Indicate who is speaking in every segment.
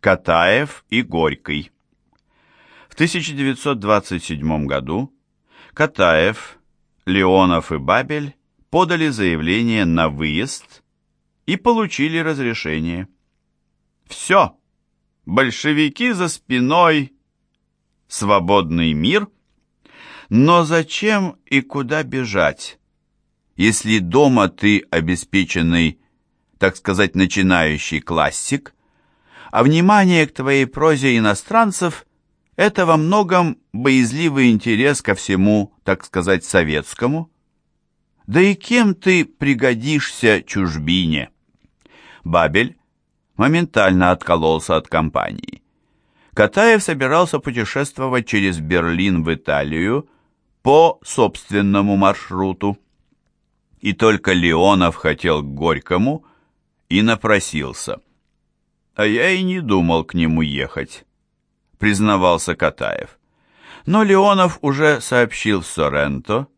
Speaker 1: Катаев и Горький. В 1927 году Катаев, Леонов и Бабель подали заявление на выезд и получили разрешение. Все, большевики за спиной, свободный мир. Но зачем и куда бежать, если дома ты обеспеченный, так сказать, начинающий классик, а внимание к твоей прозе иностранцев – это во многом боязливый интерес ко всему, так сказать, советскому. Да и кем ты пригодишься чужбине? Бабель моментально откололся от компании. Катаев собирался путешествовать через Берлин в Италию по собственному маршруту. И только Леонов хотел к Горькому и напросился – а я и не думал к нему ехать», — признавался Катаев. Но Леонов уже сообщил Соренто.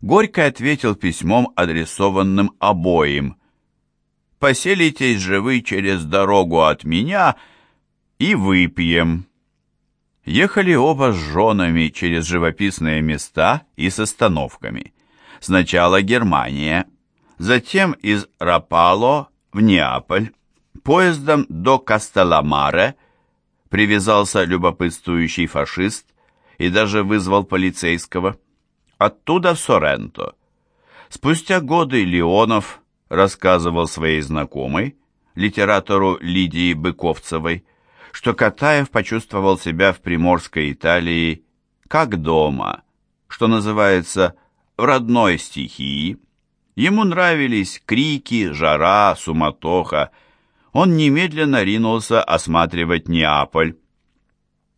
Speaker 1: Горько ответил письмом, адресованным обоим. «Поселитесь же вы через дорогу от меня и выпьем». Ехали оба с женами через живописные места и с остановками. Сначала Германия, затем из Рапало в Неаполь поездом до Кастеламаре привязался любопытствующий фашист и даже вызвал полицейского. Оттуда в Соренто. Спустя годы Леонов рассказывал своей знакомой, литератору Лидии Быковцевой, что Катаев почувствовал себя в приморской Италии как дома, что называется, в родной стихии. Ему нравились крики, жара, суматоха, он немедленно ринулся осматривать Неаполь.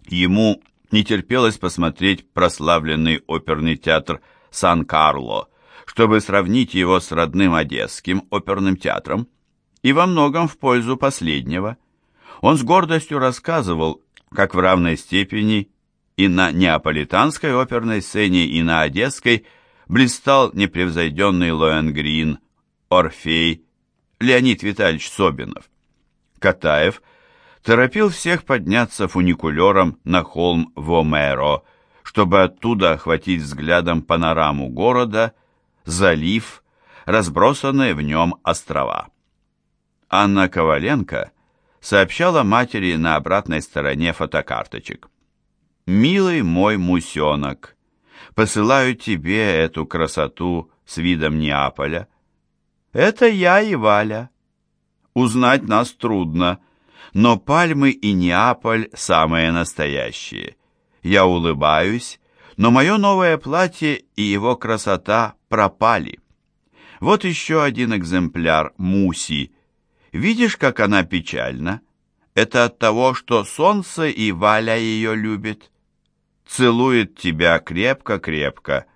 Speaker 1: Ему не терпелось посмотреть прославленный оперный театр Сан-Карло, чтобы сравнить его с родным Одесским оперным театром, и во многом в пользу последнего. Он с гордостью рассказывал, как в равной степени и на неаполитанской оперной сцене, и на одесской блистал непревзойденный Лоэнгрин, Орфей, Леонид Витальевич Собинов. Катаев торопил всех подняться фуникулером на холм Вомеро, чтобы оттуда охватить взглядом панораму города, залив, разбросанные в нем острова. Анна Коваленко сообщала матери на обратной стороне фотокарточек. «Милый мой мусенок, посылаю тебе эту красоту с видом Неаполя. Это я и Валя. Узнать нас трудно, но пальмы и Неаполь самые настоящие. Я улыбаюсь, но мое новое платье и его красота пропали. Вот еще один экземпляр Муси. Видишь, как она печальна? Это от того, что солнце и Валя ее любит. Целует тебя крепко-крепко.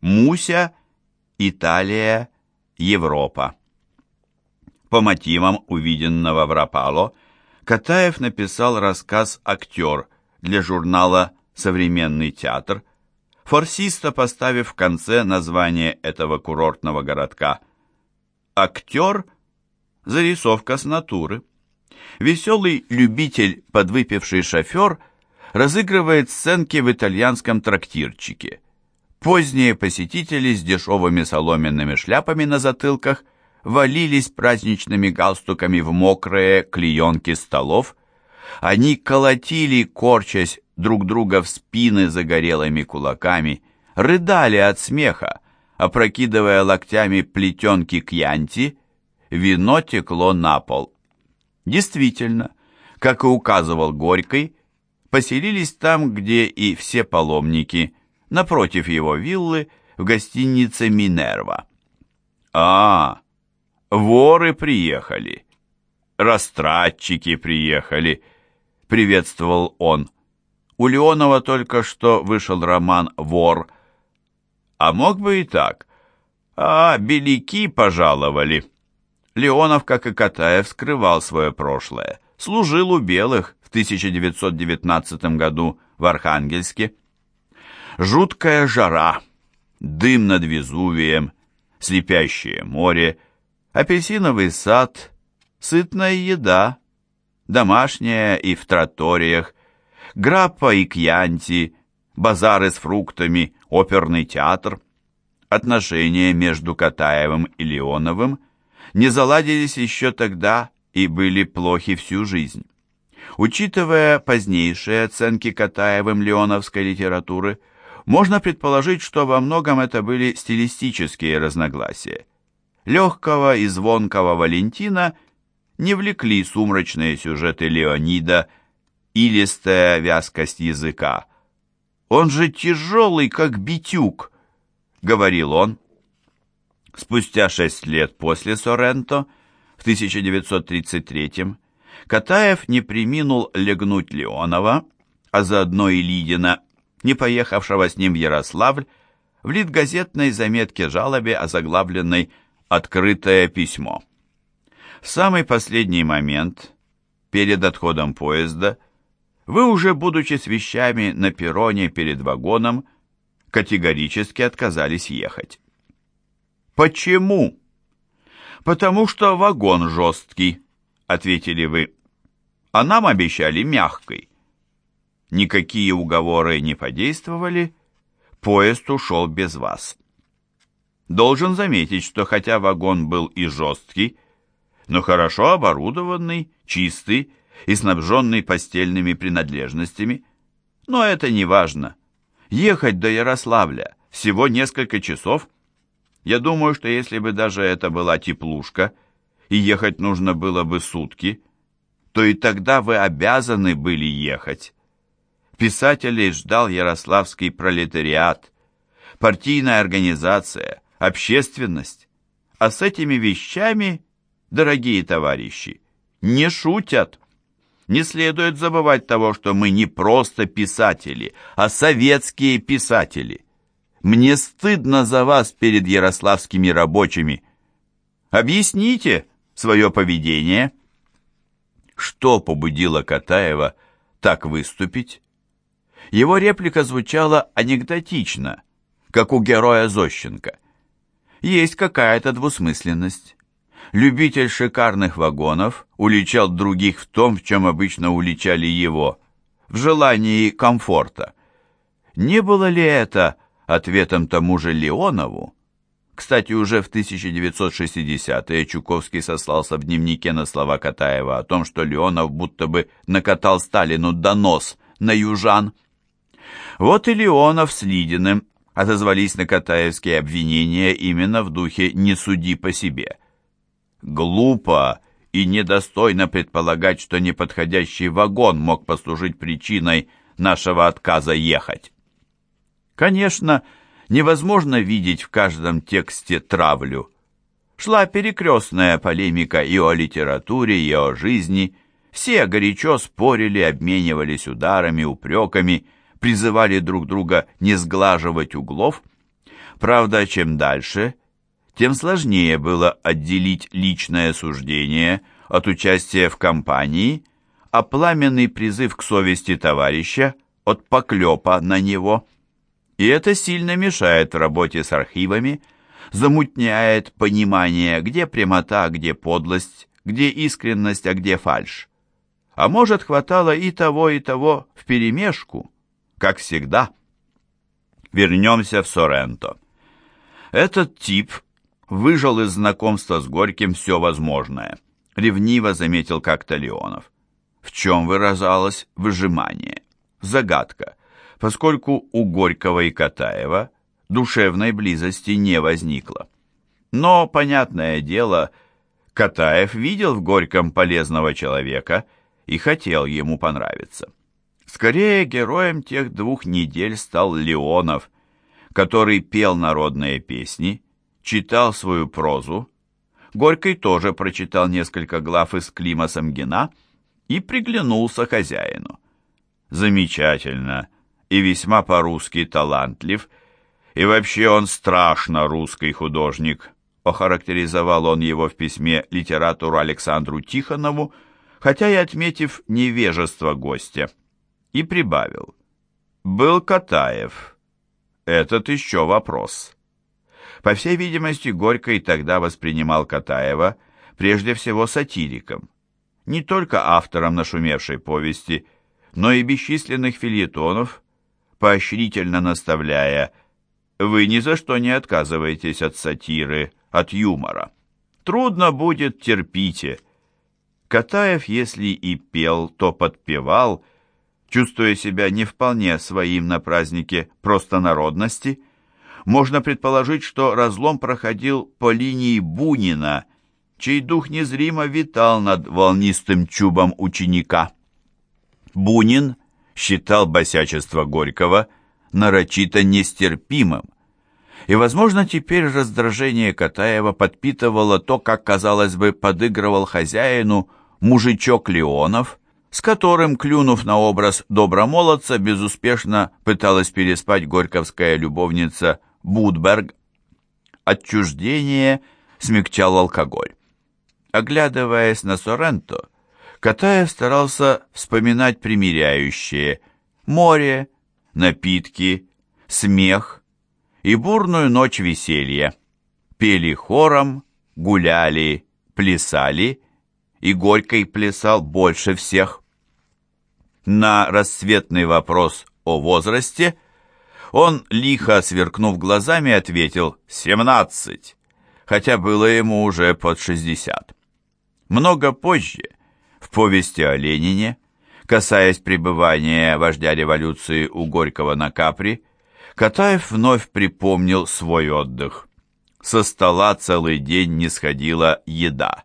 Speaker 1: Муся, Италия, Европа. По мотивам увиденного в Рапало, Катаев написал рассказ «Актер» для журнала «Современный театр», форсисто поставив в конце название этого курортного городка. «Актер» – зарисовка с натуры. Веселый любитель, подвыпивший шофер, разыгрывает сценки в итальянском трактирчике. Поздние посетители с дешевыми соломенными шляпами на затылках валились праздничными галстуками в мокрые клеенки столов. Они колотили, корчась друг друга в спины загорелыми кулаками, рыдали от смеха, опрокидывая локтями плетенки кьянти, вино текло на пол. Действительно, как и указывал Горький, поселились там, где и все паломники, напротив его виллы, в гостинице «Минерва». А, Воры приехали, растратчики приехали, приветствовал он. У Леонова только что вышел роман «Вор». А мог бы и так. А, беляки пожаловали. Леонов, как и Катаев, скрывал свое прошлое. Служил у белых в 1919 году в Архангельске. Жуткая жара, дым над Везувием, слепящее море — апельсиновый сад, сытная еда, домашняя и в троториях, граппа и кьянти, базары с фруктами, оперный театр. Отношения между Катаевым и Леоновым не заладились еще тогда и были плохи всю жизнь. Учитывая позднейшие оценки Катаевым леоновской литературы, можно предположить, что во многом это были стилистические разногласия. Легкого и звонкого Валентина не влекли сумрачные сюжеты Леонида, илистая вязкость языка. «Он же тяжелый, как битюк», — говорил он. Спустя шесть лет после Соренто, в 1933 Катаев не приминул легнуть Леонова, а заодно и Лидина, не поехавшего с ним в Ярославль, в литгазетной заметке жалобе, озаглавленной «Открытое письмо». В самый последний момент, перед отходом поезда, вы уже, будучи с вещами на перроне перед вагоном, категорически отказались ехать. «Почему?» «Потому что вагон жесткий», — ответили вы. «А нам обещали мягкой». Никакие уговоры не подействовали, поезд ушел без вас. Должен заметить, что хотя вагон был и жесткий, но хорошо оборудованный, чистый и снабженный постельными принадлежностями. Но это не важно. Ехать до Ярославля всего несколько часов. Я думаю, что если бы даже это была теплушка, и ехать нужно было бы сутки, то и тогда вы обязаны были ехать. Писателей ждал ярославский пролетариат, партийная организация, общественность. А с этими вещами дорогие товарищи, не шутят. Не следует забывать того, что мы не просто писатели, а советские писатели. Мне стыдно за вас перед ярославскими рабочими. Объясните свое поведение. Что побудило Катаева так выступить? Его реплика звучала анекдотично, как у героя Зощенко. Есть какая-то двусмысленность. Любитель шикарных вагонов уличал других в том, в чем обычно уличали его, в желании комфорта. Не было ли это ответом тому же Леонову? Кстати, уже в 1960-е Чуковский сослался в дневнике на слова Катаева о том, что Леонов будто бы накатал Сталину донос на южан. Вот и Леонов с Лидиным отозвались на катаевские обвинения именно в духе «не суди по себе». Глупо и недостойно предполагать, что неподходящий вагон мог послужить причиной нашего отказа ехать. Конечно, невозможно видеть в каждом тексте травлю. Шла перекрестная полемика и о литературе, и о жизни. Все горячо спорили, обменивались ударами, упреками, призывали друг друга не сглаживать углов. Правда, чем дальше, тем сложнее было отделить личное суждение от участия в кампании, а пламенный призыв к совести товарища от поклепа на него. И это сильно мешает в работе с архивами, замутняет понимание, где прямота, где подлость, где искренность, а где фальшь. А может, хватало и того, и того вперемешку, как всегда. Вернемся в Соренто. Этот тип выжил из знакомства с Горьким все возможное. Ревниво заметил как-то Леонов. В чем выражалось выжимание? Загадка, поскольку у Горького и Катаева душевной близости не возникло. Но, понятное дело, Катаев видел в Горьком полезного человека и хотел ему понравиться. Скорее, героем тех двух недель стал Леонов, который пел народные песни, читал свою прозу. Горький тоже прочитал несколько глав из Клима Самгина и приглянулся хозяину. Замечательно и весьма по-русски талантлив, и вообще он страшно русский художник, охарактеризовал он его в письме литературу Александру Тихонову, хотя и отметив невежество гостя, и прибавил. Был Катаев. Этот еще вопрос. По всей видимости, Горько и тогда воспринимал Катаева прежде всего сатириком. не только автором нашумевшей повести, но и бесчисленных фильетонов, поощрительно наставляя «Вы ни за что не отказываетесь от сатиры, от юмора. Трудно будет, терпите». Катаев, если и пел, то подпевал, чувствуя себя не вполне своим на празднике простонародности. Можно предположить, что разлом проходил по линии Бунина, чей дух незримо витал над волнистым чубом ученика. Бунин считал босячество Горького нарочито нестерпимым, и, возможно, теперь раздражение Катаева подпитывало то, как, казалось бы, подыгрывал хозяину мужичок Леонов, с которым, клюнув на образ добромолодца, безуспешно пыталась переспать горьковская любовница Будберг. Отчуждение смягчал алкоголь. Оглядываясь на Соренто, Катаев старался вспоминать примиряющее море, напитки, смех и бурную ночь веселья. Пели хором, гуляли, плясали, и Горький плясал больше всех. На рассветный вопрос о возрасте он, лихо сверкнув глазами, ответил «семнадцать», хотя было ему уже под шестьдесят. Много позже, в повести о Ленине, касаясь пребывания вождя революции у Горького на Капри, Катаев вновь припомнил свой отдых. Со стола целый день не сходила еда.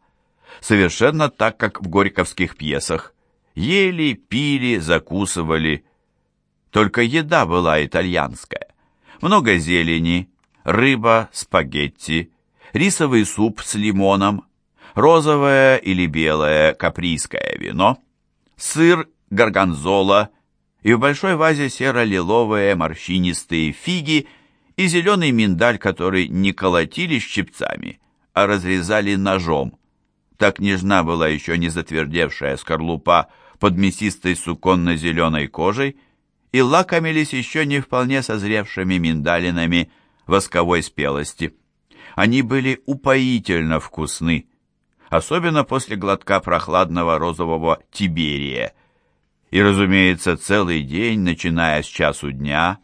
Speaker 1: Совершенно так, как в горьковских пьесах. Ели, пили, закусывали. Только еда была итальянская. Много зелени, рыба, спагетти, рисовый суп с лимоном, розовое или белое каприйское вино, сыр горгонзола и в большой вазе серо-лиловые морщинистые фиги и зеленый миндаль, который не колотили щипцами, а разрезали ножом. Так нежна была еще не затвердевшая скорлупа под мясистой суконно-зеленой кожей, и лакомились еще не вполне созревшими миндалинами восковой спелости. Они были упоительно вкусны, особенно после глотка прохладного розового тиберия. И, разумеется, целый день, начиная с часу дня,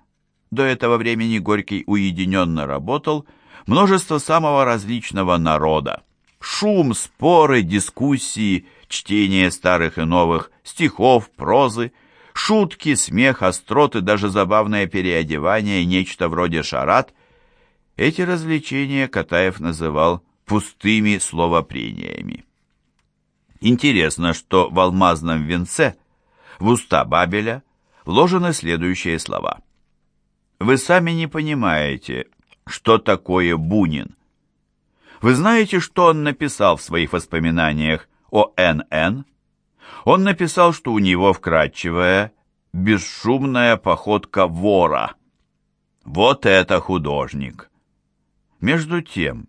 Speaker 1: до этого времени Горький уединенно работал, множество самого различного народа. Шум, споры, дискуссии, чтение старых и новых стихов, прозы, шутки, смех, остроты, даже забавное переодевание, нечто вроде шарат. Эти развлечения Катаев называл пустыми словопрениями. Интересно, что в алмазном венце в уста Бабеля вложены следующие слова. «Вы сами не понимаете, что такое Бунин. Вы знаете, что он написал в своих воспоминаниях о Н.Н.? Он написал, что у него вкрадчивая, бесшумная походка вора. Вот это художник! Между тем,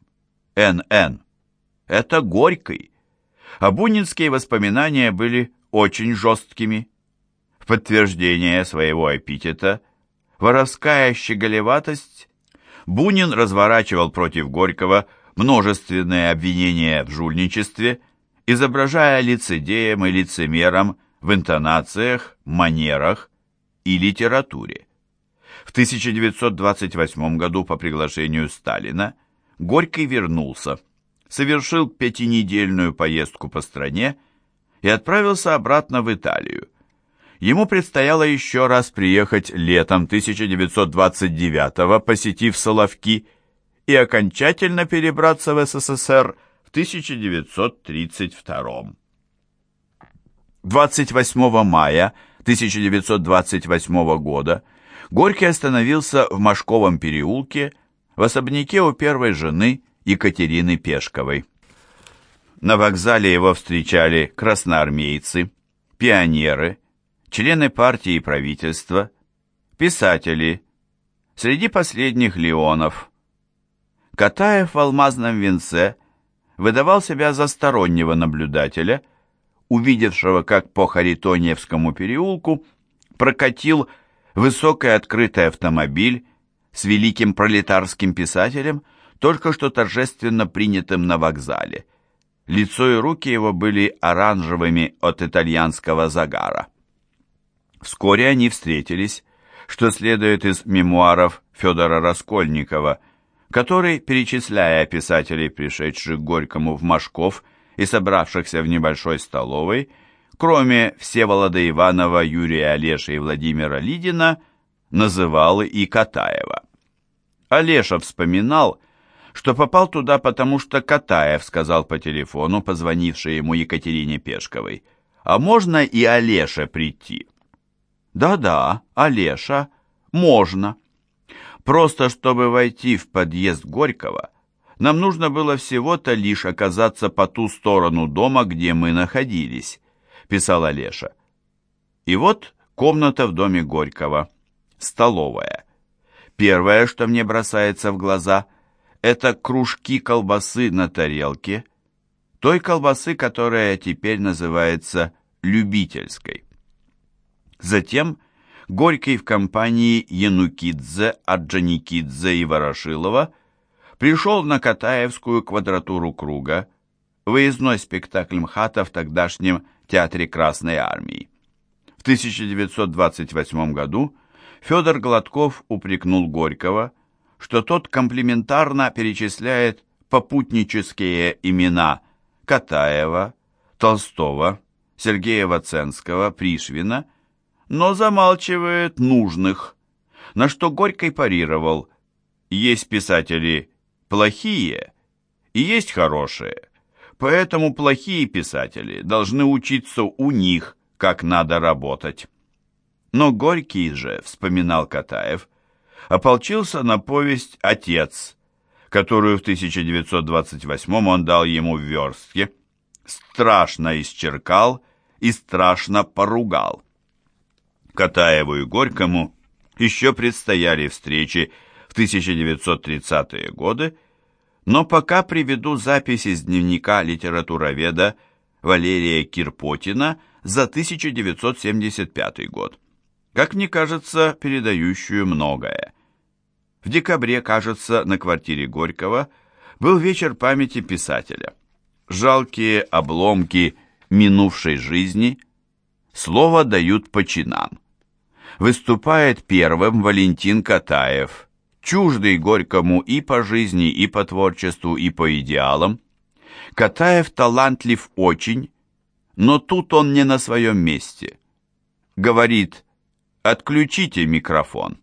Speaker 1: Н.Н. Это Горький. А бунинские воспоминания были очень жесткими. В подтверждение своего эпитета воровская щеголеватость Бунин разворачивал против Горького множественные обвинения в жульничестве, изображая лицедеем и лицемером в интонациях, манерах и литературе. В 1928 году по приглашению Сталина Горький вернулся, совершил пятинедельную поездку по стране и отправился обратно в Италию. Ему предстояло еще раз приехать летом 1929-го, посетив Соловки, и окончательно перебраться в СССР 1932 28 мая 1928 года Горький остановился в Машковом переулке в особняке у первой жены Екатерины Пешковой. На вокзале его встречали красноармейцы, пионеры, члены партии и правительства, писатели, среди последних Леонов. Катаев в алмазном венце выдавал себя за стороннего наблюдателя, увидевшего, как по Харитоньевскому переулку прокатил высокий открытый автомобиль с великим пролетарским писателем, только что торжественно принятым на вокзале. Лицо и руки его были оранжевыми от итальянского загара. Вскоре они встретились, что следует из мемуаров Федора Раскольникова, который, перечисляя писателей, пришедших Горькому в Машков и собравшихся в небольшой столовой, кроме Всеволода Иванова, Юрия Олеши и Владимира Лидина, называл и Катаева. Олеша вспоминал, что попал туда, потому что Катаев сказал по телефону, позвонившей ему Екатерине Пешковой, «А можно и Олеше прийти?» «Да-да, Олеша, можно». Просто чтобы войти в подъезд Горького, нам нужно было всего-то лишь оказаться по ту сторону дома, где мы находились, писал Олеша. И вот комната в доме Горького, столовая. Первое, что мне бросается в глаза, это кружки колбасы на тарелке, той колбасы, которая теперь называется любительской. Затем Горький в компании Янукидзе, Орджоникидзе и Ворошилова пришел на Катаевскую квадратуру круга, выездной спектакль МХАТа в тогдашнем Театре Красной Армии. В 1928 году Федор Гладков упрекнул Горького, что тот комплиментарно перечисляет попутнические имена Катаева, Толстого, Сергея Ваценского, Пришвина, но замалчивает нужных, на что Горький парировал «Есть писатели плохие и есть хорошие, поэтому плохие писатели должны учиться у них, как надо работать». Но Горький же, вспоминал Катаев, ополчился на повесть «Отец», которую в 1928 он дал ему в верстке, страшно исчеркал и страшно поругал. Катаеву и Горькому еще предстояли встречи в 1930-е годы, но пока приведу запись из дневника литературоведа Валерия Кирпотина за 1975 год как мне кажется, передающую многое. В декабре, кажется, на квартире Горького был вечер памяти писателя. Жалкие обломки минувшей жизни слово дают по чинам. Выступает первым Валентин Катаев, чуждый Горькому и по жизни, и по творчеству, и по идеалам. Катаев талантлив очень, но тут он не на своем месте. Говорит Отключите микрофон.